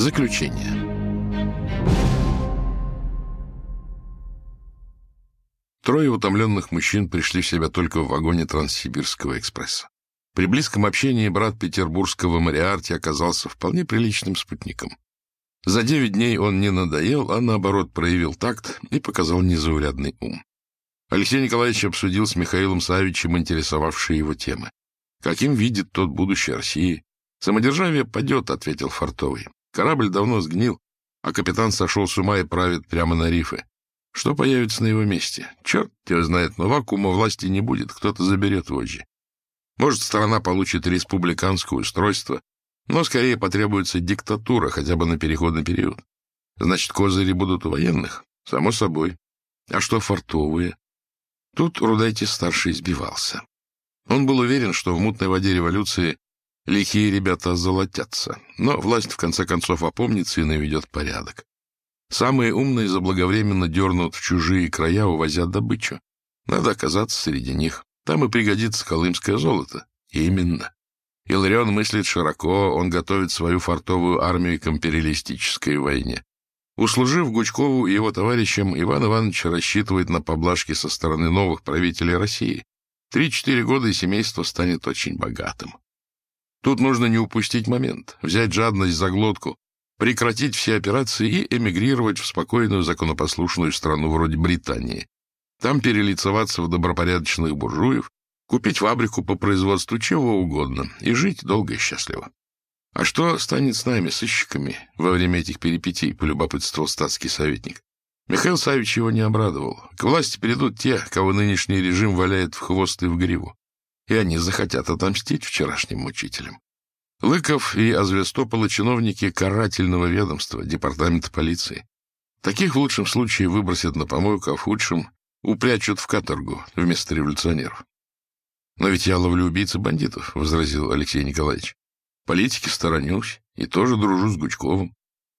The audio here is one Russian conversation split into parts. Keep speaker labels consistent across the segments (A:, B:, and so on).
A: Заключение. Трое утомленных мужчин пришли в себя только в вагоне Транссибирского экспресса. При близком общении брат петербургского Мариарти оказался вполне приличным спутником. За девять дней он не надоел, а наоборот проявил такт и показал незаурядный ум. Алексей Николаевич обсудил с Михаилом Савичем интересовавшие его темы. Каким видит тот будущее России? Самодержавие падет, ответил Фартовый. Корабль давно сгнил, а капитан сошел с ума и правит прямо на рифы. Что появится на его месте? Черт его знает, но вакуума власти не будет, кто-то заберет вожжи. Может, страна получит республиканское устройство, но скорее потребуется диктатура, хотя бы на переходный период. Значит, козыри будут у военных? Само собой. А что фартовые? Тут Рудайте-старший сбивался. Он был уверен, что в мутной воде революции лихие ребята озолотятся, но власть в конце концов опомнится и наведет порядок. Самые умные заблаговременно дернут в чужие края, увозя добычу. Надо оказаться среди них. Там и пригодится колымское золото. Именно. Иларион мыслит широко, он готовит свою фартовую армию к империалистической войне. Услужив Гучкову и его товарищам, Иван Иванович рассчитывает на поблажки со стороны новых правителей России. Три-четыре года и семейство станет очень богатым. Тут нужно не упустить момент, взять жадность за глотку, прекратить все операции и эмигрировать в спокойную законопослушную страну вроде Британии. Там перелицеваться в добропорядочных буржуев, купить фабрику по производству чего угодно и жить долго и счастливо. А что станет с нами, сыщиками, во время этих перипетий, полюбопытствовал статский советник. Михаил Савич его не обрадовал. К власти перейдут те, кого нынешний режим валяет в хвост и в гриву. И они захотят отомстить вчерашним мучителям. Лыков и Азвестопола чиновники карательного ведомства, департамента полиции. Таких в лучшем случае выбросят на помойку, а в худшем упрячут в каторгу вместо революционеров. «Но ведь я ловлю убийцы бандитов», — возразил Алексей Николаевич. «Политики сторонюсь и тоже дружу с Гучковым».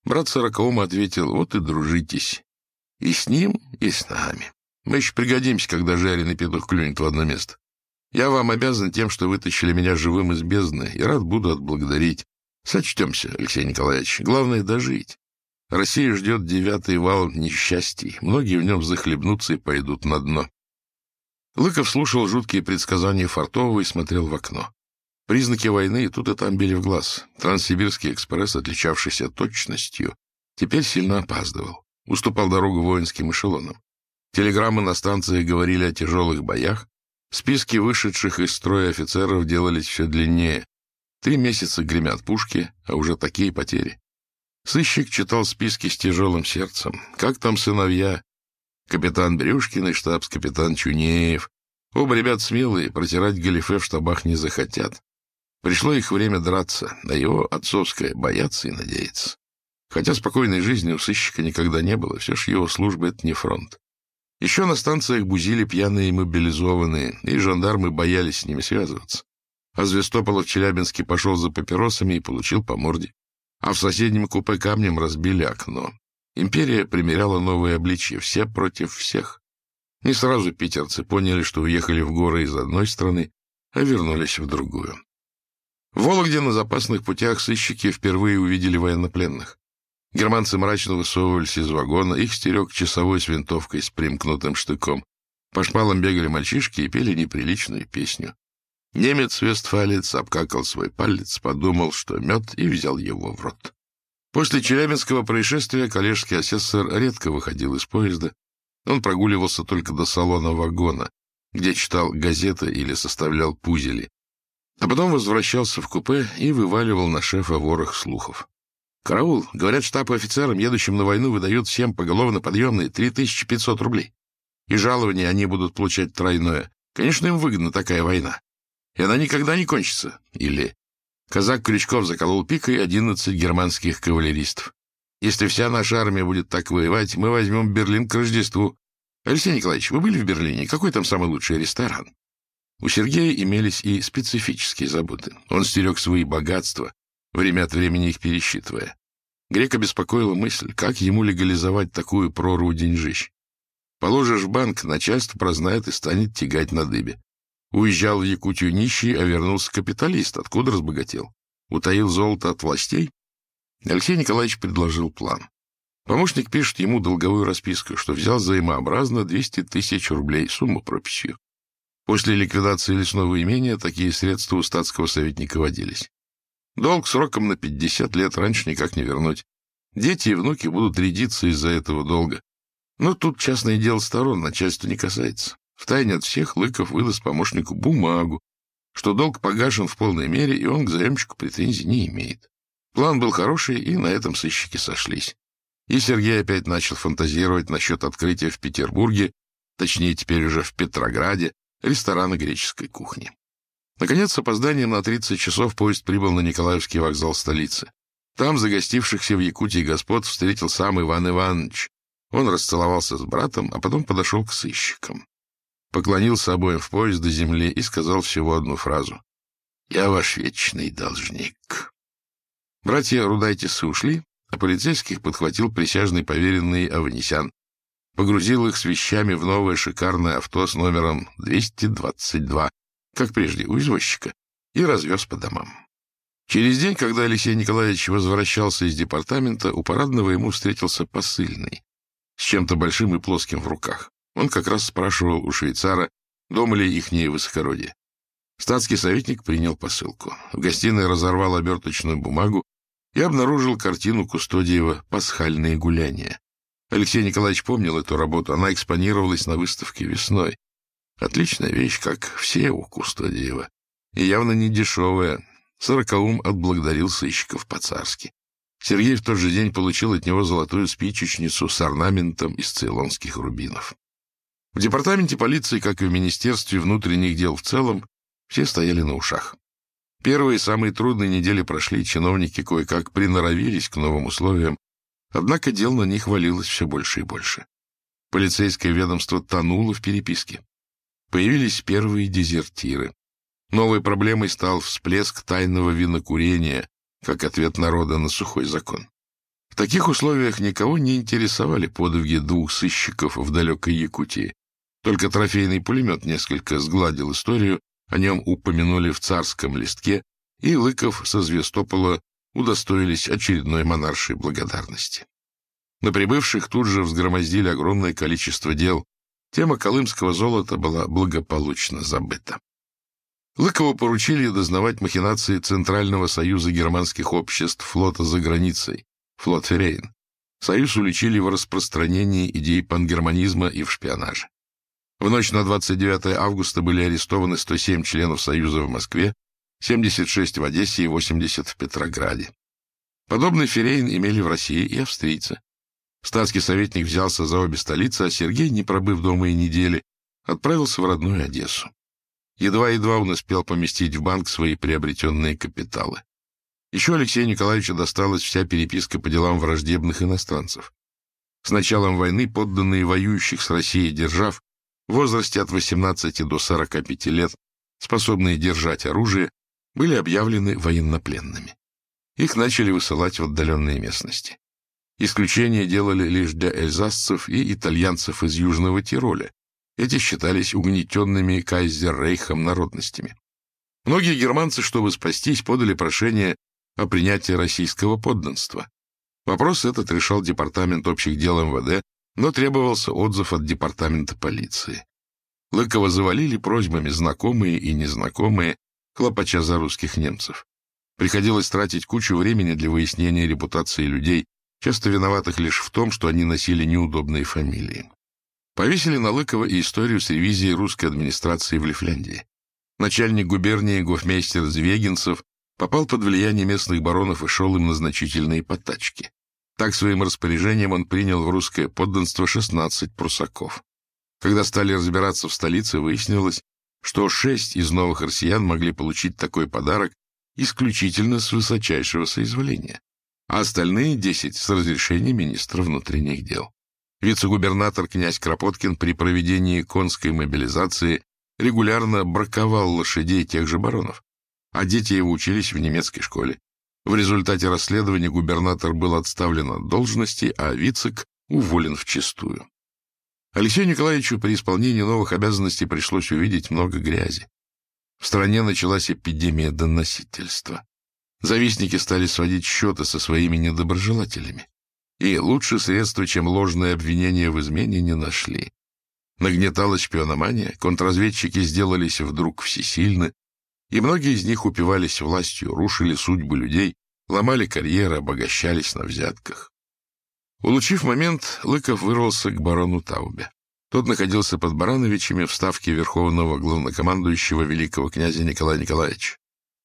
A: Брат Сороковому ответил, «Вот и дружитесь. И с ним, и с нами. Мы еще пригодимся, когда жареный петух клюнет в одно место. Я вам обязан тем, что вытащили меня живым из бездны, и рад буду отблагодарить. Сочтемся, Алексей Николаевич. Главное — дожить. Россия ждет девятый вал несчастий. Многие в нем захлебнутся и пойдут на дно. Лыков слушал жуткие предсказания Фартового и смотрел в окно. Признаки войны тут и там били в глаз. Транссибирский экспресс, отличавшийся точностью, теперь сильно опаздывал. Уступал дорогу воинским эшелонам. Телеграммы на станции говорили о тяжелых боях. Списки вышедших из строя офицеров делались все длиннее. Три месяца гремят пушки, а уже такие потери. Сыщик читал списки с тяжелым сердцем. Как там сыновья? Капитан Брюшкин и штабс-капитан Чунеев. Оба ребят смелые, протирать галифе в штабах не захотят. Пришло их время драться, а его отцовское бояться и надеяться. Хотя спокойной жизни у сыщика никогда не было, все ж его служба — это не фронт. Еще на станциях бузили пьяные и мобилизованные, и жандармы боялись с ними связываться. А Звестополов в Челябинске пошел за папиросами и получил по морде. А в соседнем купе камнем разбили окно. Империя примеряла новые обличья, все против всех. Не сразу питерцы поняли, что уехали в горы из одной страны, а вернулись в другую. В Вологде на запасных путях сыщики впервые увидели военнопленных. Германцы мрачно высовывались из вагона, их стерег часовой с винтовкой с примкнутым штыком. По шпалам бегали мальчишки и пели неприличную песню. Немец-вестфалец обкакал свой палец, подумал, что мед, и взял его в рот. После Челябинского происшествия коллежский асессор редко выходил из поезда. Он прогуливался только до салона вагона, где читал газеты или составлял пузели. А потом возвращался в купе и вываливал на шефа ворох слухов. «Караул, говорят, штаб офицерам, едущим на войну, выдают всем поголовно подъемные 3500 рублей. И жалования они будут получать тройное. Конечно, им выгодна такая война. И она никогда не кончится. Или Казак Крючков заколол пикой 11 германских кавалеристов. Если вся наша армия будет так воевать, мы возьмем Берлин к Рождеству. Алексей Николаевич, вы были в Берлине? Какой там самый лучший ресторан? У Сергея имелись и специфические заботы. Он стерег свои богатства, время от времени их пересчитывая. Грека беспокоила мысль, как ему легализовать такую прорву деньжищ. Положишь в банк, начальство прознает и станет тягать на дыбе. Уезжал в Якутию нищий, а вернулся капиталист. Откуда разбогател? Утаил золото от властей? Алексей Николаевич предложил план. Помощник пишет ему долговую расписку, что взял взаимообразно 200 тысяч рублей, сумму прописью. После ликвидации лесного имения такие средства у статского советника водились. Долг сроком на 50 лет раньше никак не вернуть. Дети и внуки будут рядиться из-за этого долга. Но тут частное дело сторон, начальство не касается. Втайне от всех Лыков выдаст помощнику бумагу, что долг погашен в полной мере, и он к заемщику претензий не имеет. План был хороший, и на этом сыщики сошлись. И Сергей опять начал фантазировать насчет открытия в Петербурге, точнее теперь уже в Петрограде, ресторана греческой кухни. Наконец, с опозданием на 30 часов поезд прибыл на Николаевский вокзал столицы. Там загостившихся в Якутии господ встретил сам Иван Иванович. Он расцеловался с братом, а потом подошел к сыщикам. Поклонился обоим в поезд до земли и сказал всего одну фразу. «Я ваш вечный должник». Братья Рудайтисы ушли, а полицейских подхватил присяжный поверенный Аванесян. Погрузил их с вещами в новое шикарное авто с номером 222, как прежде у извозчика, и развез по домам. Через день, когда Алексей Николаевич возвращался из департамента, у парадного ему встретился посыльный с чем-то большим и плоским в руках. Он как раз спрашивал у швейцара, дома ли ихнее высокородие. Статский советник принял посылку. В гостиной разорвал оберточную бумагу и обнаружил картину Кустодиева «Пасхальные гуляния». Алексей Николаевич помнил эту работу, она экспонировалась на выставке весной. Отличная вещь, как все у Кустодиева. И явно не дешевая. Сорокаум отблагодарил сыщиков по-царски. Сергей в тот же день получил от него золотую спичечницу с орнаментом из цейлонских рубинов. В департаменте полиции, как и в Министерстве внутренних дел в целом, все стояли на ушах. Первые самые трудные недели прошли, чиновники кое-как приноровились к новым условиям, однако дел на них валилось все больше и больше. Полицейское ведомство тонуло в переписке. Появились первые дезертиры. Новой проблемой стал всплеск тайного винокурения, как ответ народа на сухой закон. В таких условиях никого не интересовали подвиги двух сыщиков в далекой Якутии. Только трофейный пулемет несколько сгладил историю, о нем упомянули в царском листке, и Лыков со Звестопола удостоились очередной монаршей благодарности. На прибывших тут же взгромоздили огромное количество дел, Тема колымского золота была благополучно забыта. Лыкову поручили дознавать махинации Центрального союза германских обществ флота за границей, флот Ферейн. Союз уличили в распространении идей пангерманизма и в шпионаже. В ночь на 29 августа были арестованы 107 членов Союза в Москве, 76 в Одессе и 80 в Петрограде. Подобный Ферейн имели в России и австрийцы. Статский советник взялся за обе столицы, а Сергей, не пробыв дома и недели, отправился в родную Одессу. Едва-едва он успел поместить в банк свои приобретенные капиталы. Еще Алексею Николаевичу досталась вся переписка по делам враждебных иностранцев. С началом войны подданные воюющих с Россией держав в возрасте от 18 до 45 лет, способные держать оружие, были объявлены военнопленными. Их начали высылать в отдаленные местности. Исключение делали лишь для эльзасцев и итальянцев из Южного Тироля. Эти считались угнетенными кайзер-рейхом народностями. Многие германцы, чтобы спастись, подали прошение о принятии российского подданства. Вопрос этот решал Департамент общих дел МВД, но требовался отзыв от Департамента полиции. Лыкова завалили просьбами знакомые и незнакомые, хлопача за русских немцев. Приходилось тратить кучу времени для выяснения репутации людей, часто виноватых лишь в том, что они носили неудобные фамилии. Повесили на Лыкова и историю с ревизией русской администрации в Лифляндии. Начальник губернии гофмейстер Звегинцев попал под влияние местных баронов и шел им на значительные потачки. Так своим распоряжением он принял в русское подданство 16 прусаков. Когда стали разбираться в столице, выяснилось, что шесть из новых россиян могли получить такой подарок исключительно с высочайшего соизволения а остальные десять с разрешения министра внутренних дел. Вице-губернатор князь Кропоткин при проведении конской мобилизации регулярно браковал лошадей тех же баронов, а дети его учились в немецкой школе. В результате расследования губернатор был отставлен от должности, а Вицек уволен в чистую. Алексею Николаевичу при исполнении новых обязанностей пришлось увидеть много грязи. В стране началась эпидемия доносительства. Завистники стали сводить счеты со своими недоброжелателями. И лучше средства, чем ложное обвинение в измене, не нашли. Нагнетала шпиономания, контрразведчики сделались вдруг всесильны, и многие из них упивались властью, рушили судьбы людей, ломали карьеры, обогащались на взятках. Улучив момент, Лыков вырвался к барону Таубе. Тот находился под Барановичами в ставке верховного главнокомандующего великого князя Николая Николаевича.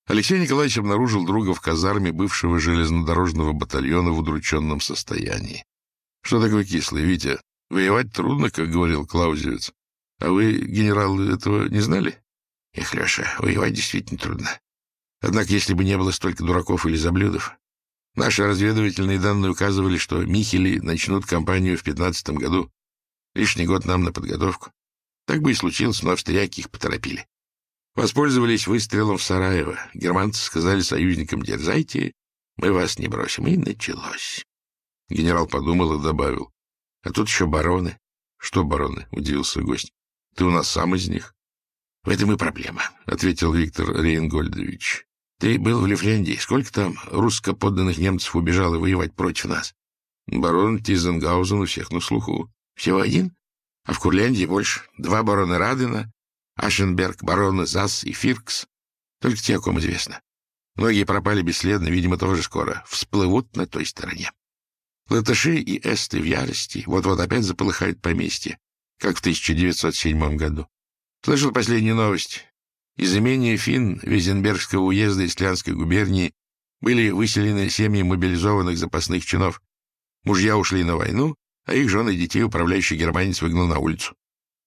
A: Алексей Николаевич обнаружил друга в казарме бывшего железнодорожного батальона в удрученном состоянии. — Что такое кислый, Витя? Воевать трудно, как говорил Клаузевец. А вы, генерал, этого не знали? — Эх, Леша, воевать действительно трудно. Однако, если бы не было столько дураков или заблюдов, наши разведывательные данные указывали, что Михели начнут кампанию в пятнадцатом году. Лишний год нам на подготовку. Так бы и случилось, но австрияки их поторопили. Воспользовались выстрелом в Сараево. Германцы сказали союзникам «Дерзайте, мы вас не бросим». И началось. Генерал подумал и добавил. А тут еще бароны. Что бароны? — удивился гость. Ты у нас сам из них. В этом и проблема, — ответил Виктор Рейнгольдович. Ты был в Лифляндии. Сколько там русско-подданных немцев убежало воевать против нас? Барон Тизенгаузен у всех на слуху. Всего один? А в Курляндии больше. Два барона Радена, Ашенберг, бароны Зас и Фиркс. Только те, о ком известно. Многие пропали бесследно, видимо, тоже скоро. Всплывут на той стороне. Латыши и эсты в ярости. Вот-вот опять заполыхают поместье, как в 1907 году. Слышал последнюю новость. Из имения Фин Визенбергского уезда Истлянской губернии были выселены семьи мобилизованных запасных чинов. Мужья ушли на войну, а их жены и детей управляющий германец выгнал на улицу.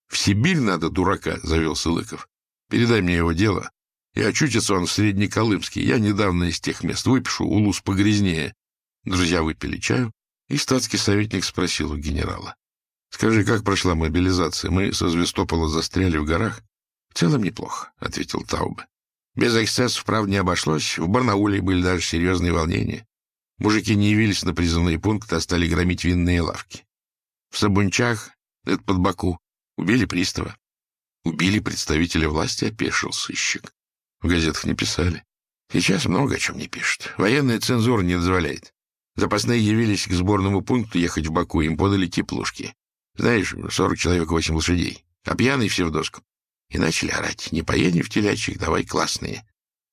A: В Сибирь надо дурака, — завел Сылыков. Передай мне его дело. И очутится он в Среднеколымске. Я недавно из тех мест выпишу, улус погрязнее. Друзья выпили чаю, и статский советник спросил у генерала. — Скажи, как прошла мобилизация? Мы со Звестопола застряли в горах. — В целом неплохо, — ответил Таубе. Без эксцессов, правда, не обошлось. В Барнауле были даже серьезные волнения. Мужики не явились на призывные пункты, а стали громить винные лавки. В Сабунчах, это под Баку, Убили пристава. Убили представителя власти, опешил сыщик. В газетах не писали. Сейчас много о чем не пишут. Военная цензура не дозволяет. Запасные явились к сборному пункту ехать в Баку, им подали теплушки. Знаешь, сорок человек, восемь лошадей. А пьяные все в доску. И начали орать. Не поедем в телячьих, давай классные.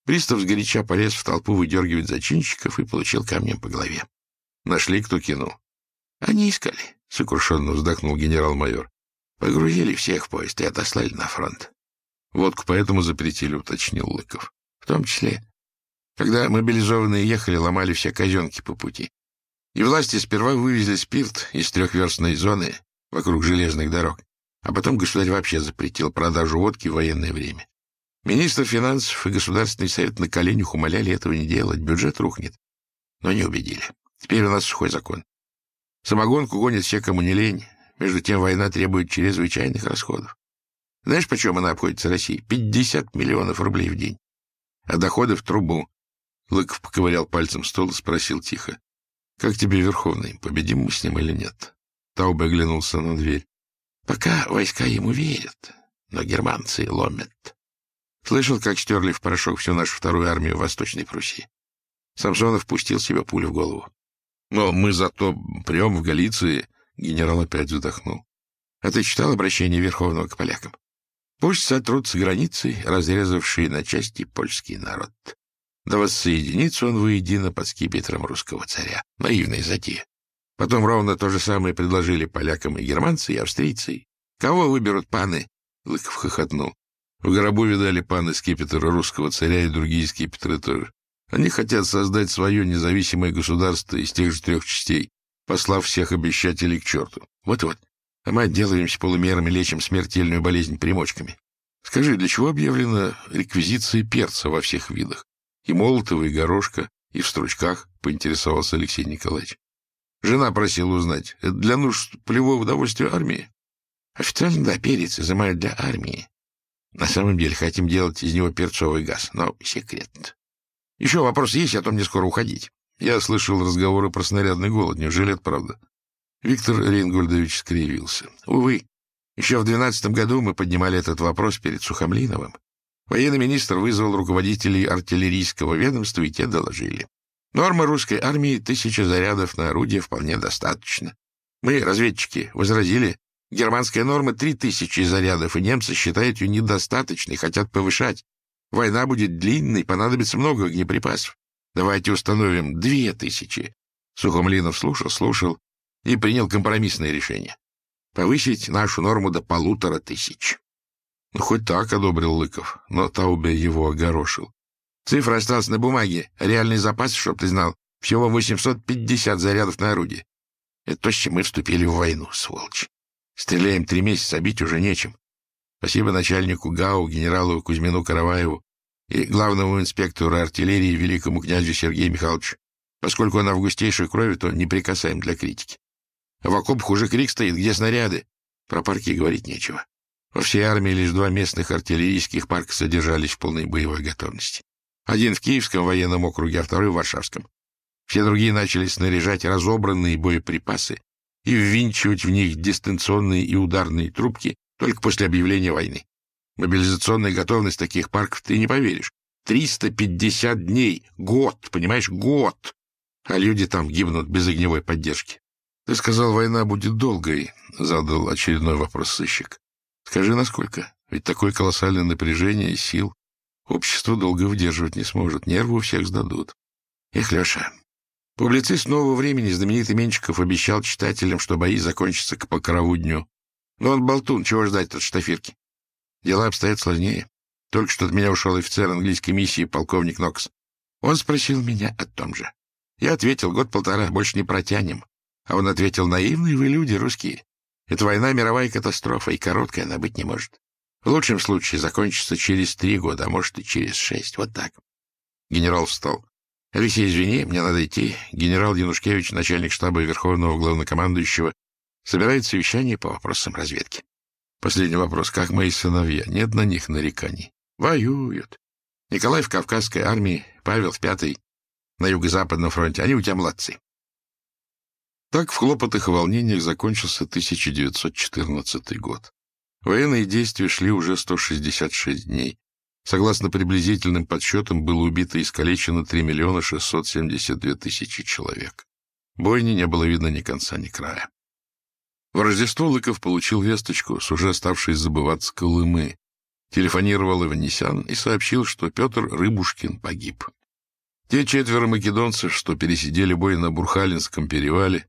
A: Пристав сгоряча полез в толпу выдергивать зачинщиков и получил камнем по голове. Нашли, кто кинул. Они искали, — сокрушенно вздохнул генерал-майор. Погрузили всех в поезд и отослали на фронт. Водку поэтому запретили, уточнил Лыков. В том числе, когда мобилизованные ехали, ломали все казенки по пути. И власти сперва вывезли спирт из трехверстной зоны вокруг железных дорог, а потом государь вообще запретил продажу водки в военное время. Министр финансов и Государственный совет на коленях умоляли этого не делать, бюджет рухнет. Но не убедили. Теперь у нас сухой закон. Самогонку гонят все, кому не лень, между тем война требует чрезвычайных расходов. Знаешь, почем она обходится России? 50 миллионов рублей в день. А доходы в трубу. Лыков поковырял пальцем стол и спросил тихо. — Как тебе, Верховный, победим мы с ним или нет? Таубе оглянулся на дверь. — Пока войска ему верят, но германцы ломят. Слышал, как стерли в порошок всю нашу вторую армию в Восточной Пруссии. Самсонов пустил себе пулю в голову. Но мы зато прям в Галиции Генерал опять вздохнул. — А ты читал обращение Верховного к полякам? Пусть сотрут с границей, разрезавший на части польский народ. Да воссоединится он воедино под скипетром русского царя. Наивная затея. Потом ровно то же самое предложили полякам и германцы, и австрийцы. Кого выберут паны? Лыков хохотнул. В гробу видали паны скипетра русского царя и другие скипетры тоже. Они хотят создать свое независимое государство из тех же трех частей послав всех обещателей к черту. Вот-вот. А мы отделаемся полумерами, лечим смертельную болезнь примочками. Скажи, для чего объявлена реквизиция перца во всех видах? И молотого, и горошка, и в стручках, — поинтересовался Алексей Николаевич. Жена просила узнать, это для нужд полевого удовольствия армии? Официально, да, перец изымают для армии. На самом деле хотим делать из него перцовый газ, но секрет. Еще вопрос есть, а то мне скоро уходить. Я слышал разговоры про снарядный голод. Неужели это правда? Виктор Рейнгольдович скривился. Увы, еще в двенадцатом году мы поднимали этот вопрос перед Сухомлиновым. Военный министр вызвал руководителей артиллерийского ведомства, и те доложили. Норма русской армии — тысяча зарядов на орудие вполне достаточно. Мы, разведчики, возразили, германская норма — три тысячи зарядов, и немцы считают ее недостаточной, хотят повышать. Война будет длинной, понадобится много огнеприпасов. Давайте установим две тысячи. Сухомлинов слушал, слушал и принял компромиссное решение. Повысить нашу норму до полутора тысяч. Ну, хоть так одобрил Лыков, но Таубе его огорошил. Цифра осталась на бумаге, реальный запас, чтоб ты знал, всего 850 зарядов на орудие. Это то, с чем мы вступили в войну, сволочь. Стреляем три месяца, а бить уже нечем. Спасибо начальнику ГАУ, генералу Кузьмину Караваеву и главному инспектору артиллерии великому князю Сергею Михайловичу. Поскольку он августейшей крови, то не прикасаем для критики. В окопах уже крик стоит, где снаряды? Про парки говорить нечего. Во всей армии лишь два местных артиллерийских парка содержались в полной боевой готовности. Один в Киевском военном округе, а второй в Варшавском. Все другие начали снаряжать разобранные боеприпасы и ввинчивать в них дистанционные и ударные трубки только после объявления войны. Мобилизационная готовность таких парков, ты не поверишь. 350 дней, год, понимаешь, год. А люди там гибнут без огневой поддержки. Ты сказал, война будет долгой, задал очередной вопрос сыщик. Скажи, насколько? Ведь такое колоссальное напряжение и сил общество долго выдерживать не сможет, нервы у всех сдадут. Эх, Леша, публицист нового времени, знаменитый Менчиков, обещал читателям, что бои закончатся к покрову дню. Но он болтун, чего ждать от штафирки? Дела обстоят сложнее. Только что от меня ушел офицер английской миссии, полковник Нокс. Он спросил меня о том же. Я ответил, год-полтора, больше не протянем. А он ответил, наивные вы люди, русские. Это война мировая катастрофа, и короткая она быть не может. В лучшем случае закончится через три года, а может и через шесть. Вот так. Генерал встал. Алексей, извини, мне надо идти. Генерал Янушкевич, начальник штаба Верховного Главнокомандующего, собирает совещание по вопросам разведки. Последний вопрос. Как мои сыновья? Нет на них нареканий. Воюют. Николай в Кавказской армии, Павел в пятой на Юго-Западном фронте. Они у тебя молодцы. Так в хлопотах и волнениях закончился 1914 год. Военные действия шли уже 166 дней. Согласно приблизительным подсчетам, было убито и искалечено 3 миллиона 672 тысячи человек. Бойни не было видно ни конца, ни края. В Рождество Лыков получил весточку с уже оставшей забываться Колымы. Телефонировал Иванесян и сообщил, что Петр Рыбушкин погиб. Те четверо македонцев, что пересидели бой на Бурхалинском перевале,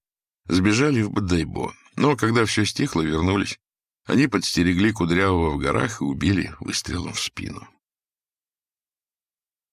A: Сбежали в Бадайбо, но когда все стихло, вернулись. Они подстерегли Кудрявого в горах и убили выстрелом в спину.